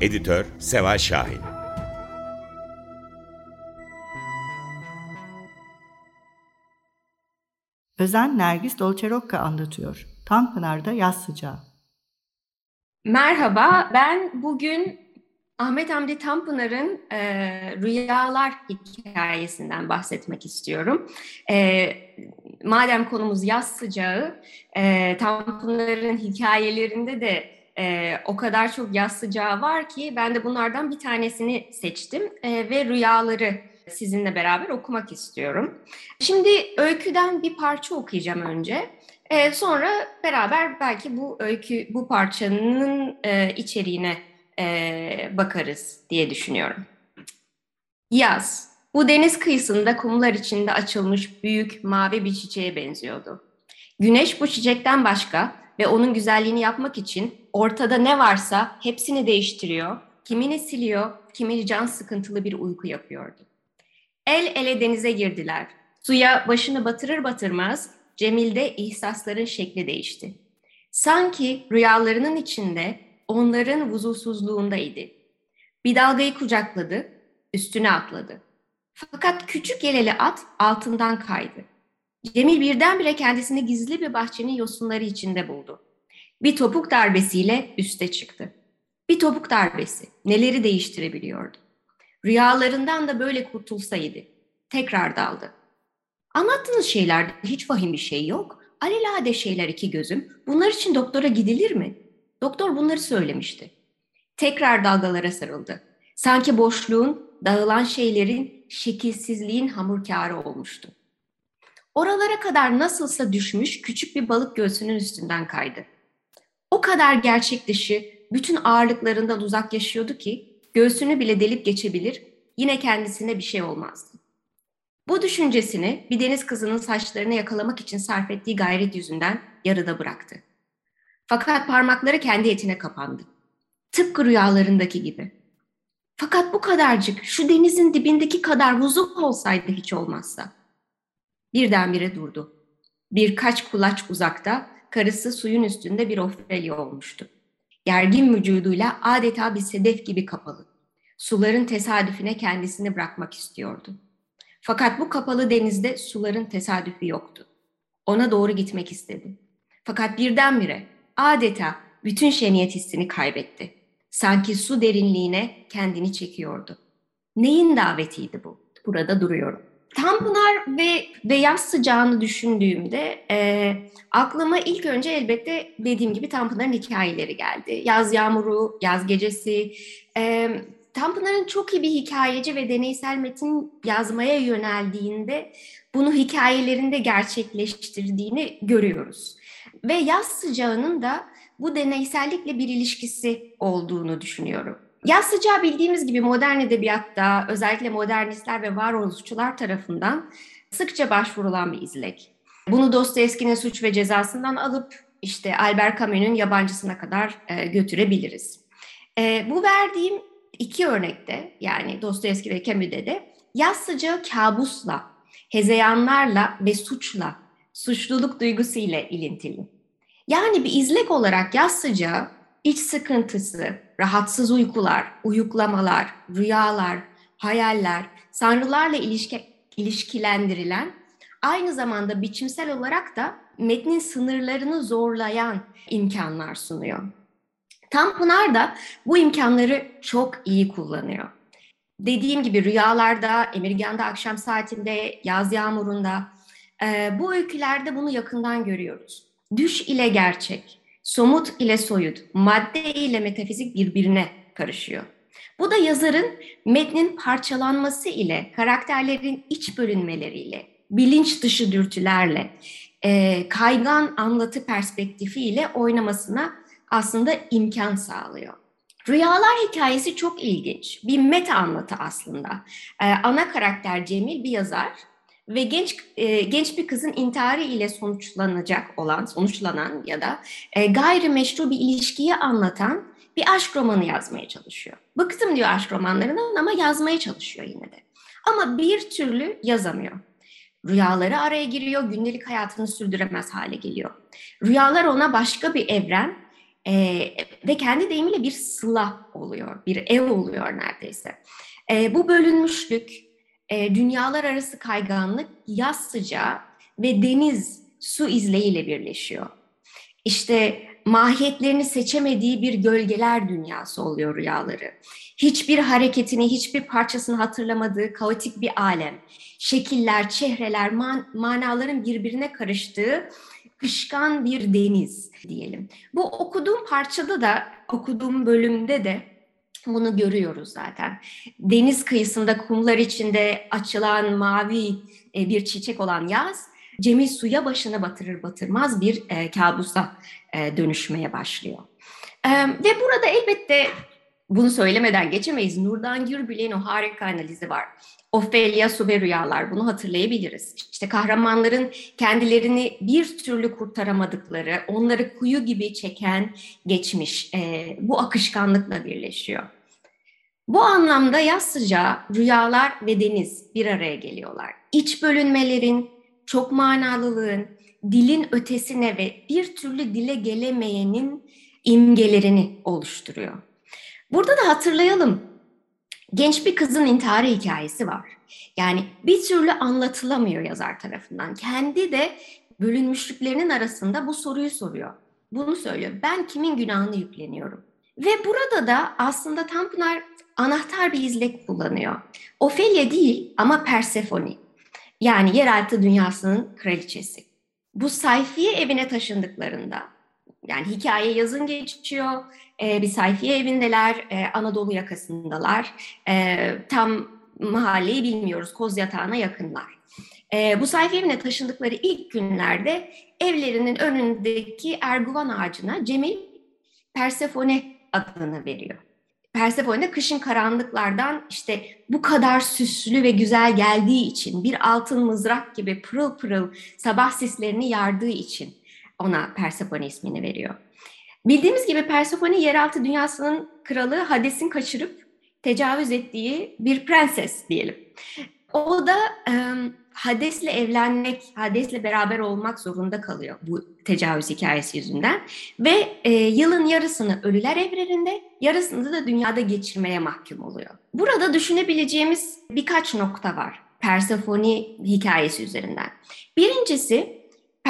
Editör Seval Şahin Özen Nergis Dolçerokka anlatıyor. Tanpınar'da yaz sıcağı. Merhaba, ben bugün Ahmet Hamdi Tanpınar'ın e, Rüyalar hikayesinden bahsetmek istiyorum. E, madem konumuz yaz sıcağı, e, Tanpınar'ın hikayelerinde de e, o kadar çok yaz sıcağı var ki ben de bunlardan bir tanesini seçtim e, ve rüyaları sizinle beraber okumak istiyorum. Şimdi öyküden bir parça okuyacağım önce. E, sonra beraber belki bu öykü, bu parçanın e, içeriğine e, bakarız diye düşünüyorum. Yaz. Bu deniz kıyısında kumlar içinde açılmış büyük mavi bir çiçeğe benziyordu. Güneş bu çiçekten başka ve onun güzelliğini yapmak için ortada ne varsa hepsini değiştiriyor, kimini siliyor, kimini can sıkıntılı bir uyku yapıyordu. El ele denize girdiler. Suya başını batırır batırmaz Cemil'de ihsasların şekli değişti. Sanki rüyalarının içinde onların vuzulsuzluğundaydı. Bir dalgayı kucakladı, üstüne atladı. Fakat küçük yeleli at altından kaydı. Cemil birdenbire kendisini gizli bir bahçenin yosunları içinde buldu. Bir topuk darbesiyle üste çıktı. Bir topuk darbesi neleri değiştirebiliyordu. Rüyalarından da böyle kurtulsaydı. Tekrar daldı. Anlattığınız şeylerde hiç vahim bir şey yok. Alelade şeyler iki gözüm. Bunlar için doktora gidilir mi? Doktor bunları söylemişti. Tekrar dalgalara sarıldı. Sanki boşluğun, dağılan şeylerin, şekilsizliğin hamurkarı olmuştu. Oralara kadar nasılsa düşmüş küçük bir balık göğsünün üstünden kaydı. O kadar gerçek dışı, bütün ağırlıklarından uzak yaşıyordu ki göğsünü bile delip geçebilir, yine kendisine bir şey olmazdı. Bu düşüncesini bir deniz kızının saçlarını yakalamak için sarf ettiği gayret yüzünden yarıda bıraktı. Fakat parmakları kendi etine kapandı. Tıpkı rüyalarındaki gibi. Fakat bu kadarcık, şu denizin dibindeki kadar huzur olsaydı hiç olmazsa. Birdenbire durdu. Birkaç kulaç uzakta karısı suyun üstünde bir Ofelia olmuştu. Gergin vücuduyla adeta bir sedef gibi kapalı. Suların tesadüfüne kendisini bırakmak istiyordu. Fakat bu kapalı denizde suların tesadüfü yoktu. Ona doğru gitmek istedi. Fakat birdenbire adeta bütün şeniyet hissini kaybetti. Sanki su derinliğine kendini çekiyordu. Neyin davetiydi bu? Burada duruyorum. Tanpınar ve ve yaz sıcağını düşündüğümde e, aklıma ilk önce elbette dediğim gibi Tanpınar'ın hikayeleri geldi. Yaz yağmuru, yaz gecesi. E, Tanpınar'ın çok iyi bir hikayeci ve deneysel metin yazmaya yöneldiğinde bunu hikayelerinde gerçekleştirdiğini görüyoruz. Ve yaz sıcağının da bu deneysellikle bir ilişkisi olduğunu düşünüyorum. Yaz sıcağı bildiğimiz gibi modern edebiyatta özellikle modernistler ve varoluşçular tarafından sıkça başvurulan bir izlek. Bunu Dostoyevski'nin suç ve cezasından alıp işte Albert Camus'un yabancısına kadar e, götürebiliriz. E, bu verdiğim iki örnekte yani Dostoyevski ve Camus'de de yaz sıcağı kabusla, hezeyanlarla ve suçla, suçluluk duygusuyla ilintili. Yani bir izlek olarak yaz sıcağı iç sıkıntısı, rahatsız uykular, uyuklamalar, rüyalar, hayaller, sanrılarla ilişki, ilişkilendirilen, aynı zamanda biçimsel olarak da metnin sınırlarını zorlayan imkanlar sunuyor. Tanpınar da bu imkanları çok iyi kullanıyor. Dediğim gibi rüyalarda, emirganda akşam saatinde, yaz yağmurunda, bu öykülerde bunu yakından görüyoruz. Düş ile gerçek, somut ile soyut, madde ile metafizik birbirine karışıyor. Bu da yazarın metnin parçalanması ile, karakterlerin iç bölünmeleriyle, bilinç dışı dürtülerle, e, kaygan anlatı perspektifiyle oynamasına aslında imkan sağlıyor. Rüyalar hikayesi çok ilginç. Bir meta anlatı aslında. Ee, ana karakter Cemil bir yazar ve genç e, genç bir kızın intiharı ile sonuçlanacak olan, sonuçlanan ya da e, gayrimeşru bir ilişkiyi anlatan bir aşk romanı yazmaya çalışıyor. Bıktım diyor aşk romanlarından ama yazmaya çalışıyor yine de. Ama bir türlü yazamıyor. Rüyaları araya giriyor, gündelik hayatını sürdüremez hale geliyor. Rüyalar ona başka bir evren e, ve kendi deyimiyle bir sıla oluyor, bir ev oluyor neredeyse. E, bu bölünmüşlük, e, dünyalar arası kayganlık, yaz sıcağı ve deniz su izleyiyle birleşiyor. İşte mahiyetlerini seçemediği bir gölgeler dünyası oluyor rüyaları. Hiçbir hareketini, hiçbir parçasını hatırlamadığı kaotik bir alem. Şekiller, çehreler, man manaların birbirine karıştığı kışkan bir deniz diyelim. Bu okuduğum parçada da, okuduğum bölümde de bunu görüyoruz zaten. Deniz kıyısında kumlar içinde açılan mavi e, bir çiçek olan yaz, Cemil suya başını batırır batırmaz bir e, kabusa e, dönüşmeye başlıyor. Ve burada elbette bunu söylemeden geçemeyiz. Nurdan Gürbül'ün o harika analizi var. Ofelia Su ve Rüyalar bunu hatırlayabiliriz. İşte kahramanların kendilerini bir türlü kurtaramadıkları, onları kuyu gibi çeken geçmiş e, bu akışkanlıkla birleşiyor. Bu anlamda yaz sıcağı, rüyalar ve deniz bir araya geliyorlar. İç bölünmelerin, çok manalılığın, dilin ötesine ve bir türlü dile gelemeyenin imgelerini oluşturuyor. Burada da hatırlayalım genç bir kızın intiharı hikayesi var. Yani bir türlü anlatılamıyor yazar tarafından. Kendi de bölünmüşlüklerinin arasında bu soruyu soruyor. Bunu söylüyor. Ben kimin günahını yükleniyorum? Ve burada da aslında Tanpınar anahtar bir izlek kullanıyor. Ofelia değil ama Persefone. Yani yeraltı dünyasının kraliçesi. Bu sayfiye evine taşındıklarında yani hikaye yazın geçiyor. E, bir sayfiye evindeler. E, Anadolu yakasındalar. E, tam mahalleyi bilmiyoruz. Koz yatağına yakınlar. E, bu sayfiye evine taşındıkları ilk günlerde evlerinin önündeki erguvan ağacına Cemil Persefone adını veriyor. Persefone kışın karanlıklardan işte bu kadar süslü ve güzel geldiği için bir altın mızrak gibi pırıl pırıl sabah sislerini yardığı için ona Persefone ismini veriyor. Bildiğimiz gibi Persefone yeraltı dünyasının kralı Hades'in kaçırıp tecavüz ettiği bir prenses diyelim. O da e, Hades'le evlenmek, Hades'le beraber olmak zorunda kalıyor bu tecavüz hikayesi yüzünden. Ve e, yılın yarısını ölüler evreninde, yarısını da dünyada geçirmeye mahkum oluyor. Burada düşünebileceğimiz birkaç nokta var Persefone hikayesi üzerinden. Birincisi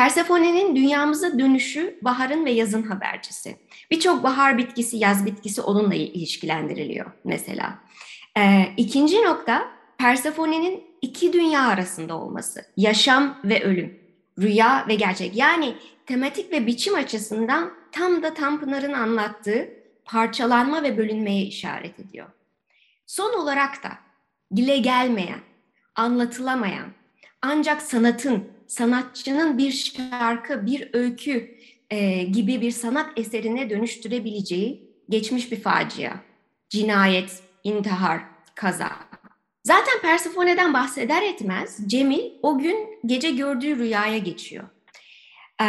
Persefone'nin dünyamıza dönüşü baharın ve yazın habercisi. Birçok bahar bitkisi, yaz bitkisi onunla ilişkilendiriliyor mesela. Ee, ikinci nokta Persefone'nin iki dünya arasında olması. Yaşam ve ölüm, rüya ve gerçek. Yani tematik ve biçim açısından tam da Tanpınar'ın anlattığı parçalanma ve bölünmeye işaret ediyor. Son olarak da dile gelmeyen, anlatılamayan, ancak sanatın sanatçının bir şarkı, bir öykü e, gibi bir sanat eserine dönüştürebileceği geçmiş bir facia. Cinayet, intihar, kaza. Zaten Persephone'den bahseder etmez Cemil o gün gece gördüğü rüyaya geçiyor. Ee,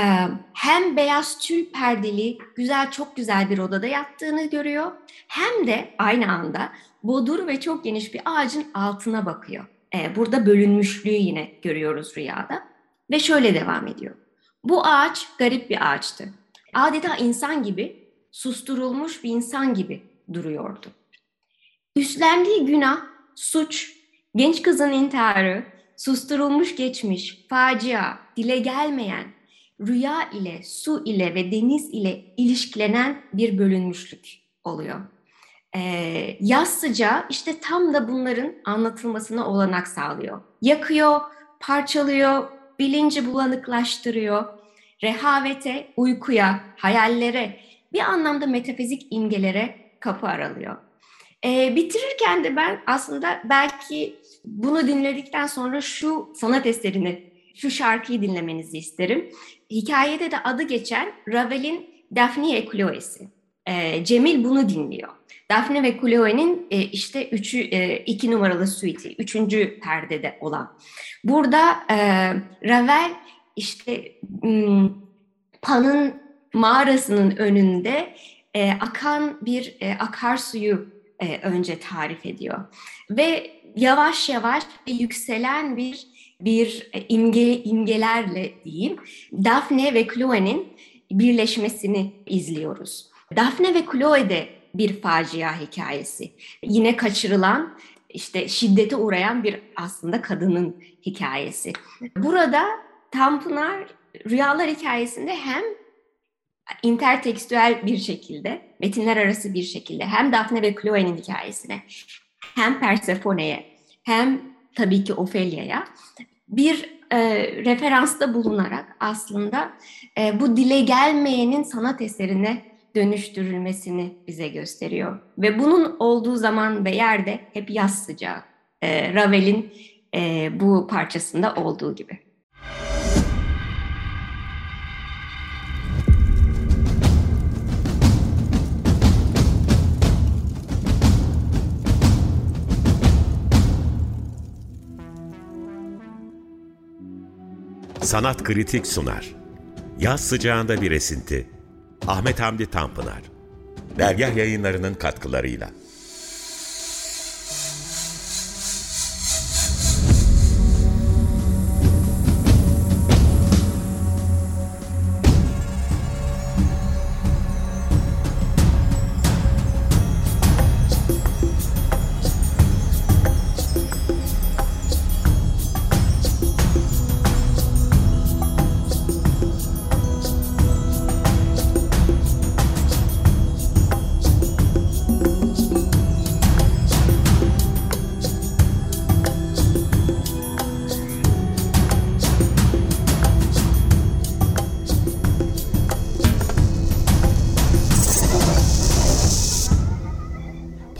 hem beyaz tül perdeli, güzel çok güzel bir odada yattığını görüyor. Hem de aynı anda bodur ve çok geniş bir ağacın altına bakıyor. Ee, burada bölünmüşlüğü yine görüyoruz rüyada. Ve şöyle devam ediyor. Bu ağaç garip bir ağaçtı. Adeta insan gibi susturulmuş bir insan gibi duruyordu. Üstlendiği günah, suç, genç kızın intiharı, susturulmuş geçmiş, facia, dile gelmeyen, rüya ile, su ile ve deniz ile ilişkilenen bir bölünmüşlük oluyor. Ee, yaz sıcağı işte tam da bunların anlatılmasına olanak sağlıyor. Yakıyor, parçalıyor, bilinci bulanıklaştırıyor, rehavete, uykuya, hayallere, bir anlamda metafizik imgelere kapı aralıyor. Ee, bitirirken de ben aslında belki bunu dinledikten sonra şu sanat eserini, şu şarkıyı dinlemenizi isterim. Hikayede de adı geçen Ravel'in Daphne et Ee, Cemil bunu dinliyor. Daphne ve Chloe'nin e, işte üçü, e, iki numaralı suite'i, üçüncü perdede olan. Burada e, Ravel işte Pan'ın mağarasının önünde e, akan bir e, akarsuyu e, önce tarif ediyor. Ve yavaş yavaş yükselen bir bir e, imge imgelerle diyeyim Daphne ve Chloe'nin birleşmesini izliyoruz. Daphne ve Chloe de bir facia hikayesi. Yine kaçırılan, işte şiddete uğrayan bir aslında kadının hikayesi. Burada Tanpınar rüyalar hikayesinde hem intertekstüel bir şekilde, metinler arası bir şekilde hem Daphne ve Chloe'nin hikayesine hem Persephone'ye hem tabii ki Ophelia'ya bir e, referansta bulunarak aslında e, bu dile gelmeyenin sanat eserine dönüştürülmesini bize gösteriyor. Ve bunun olduğu zaman ve yerde hep yaz sıcağı. E, Ravel'in e, bu parçasında olduğu gibi. Sanat Kritik sunar. Yaz sıcağında bir esinti. Ahmet Hamdi Tanpınar. Dergah yayınlarının katkılarıyla.